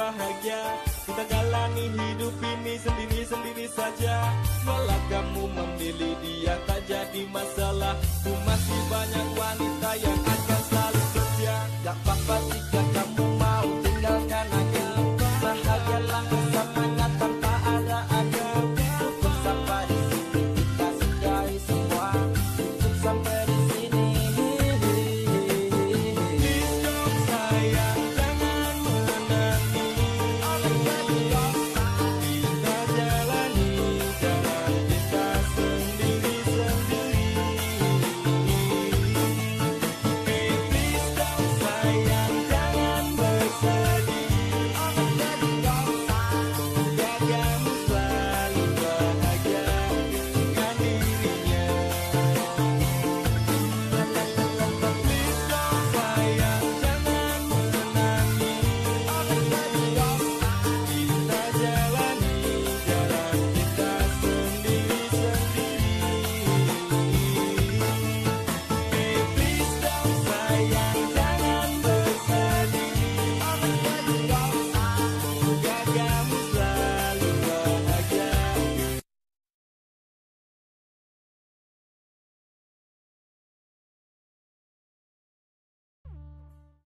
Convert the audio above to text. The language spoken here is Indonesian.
bahagia. Kita jalani hidup ini sendiri-sendiri saja. Walau kamu memilih dia tak jadi masalah. Ku masih banyak wanita yang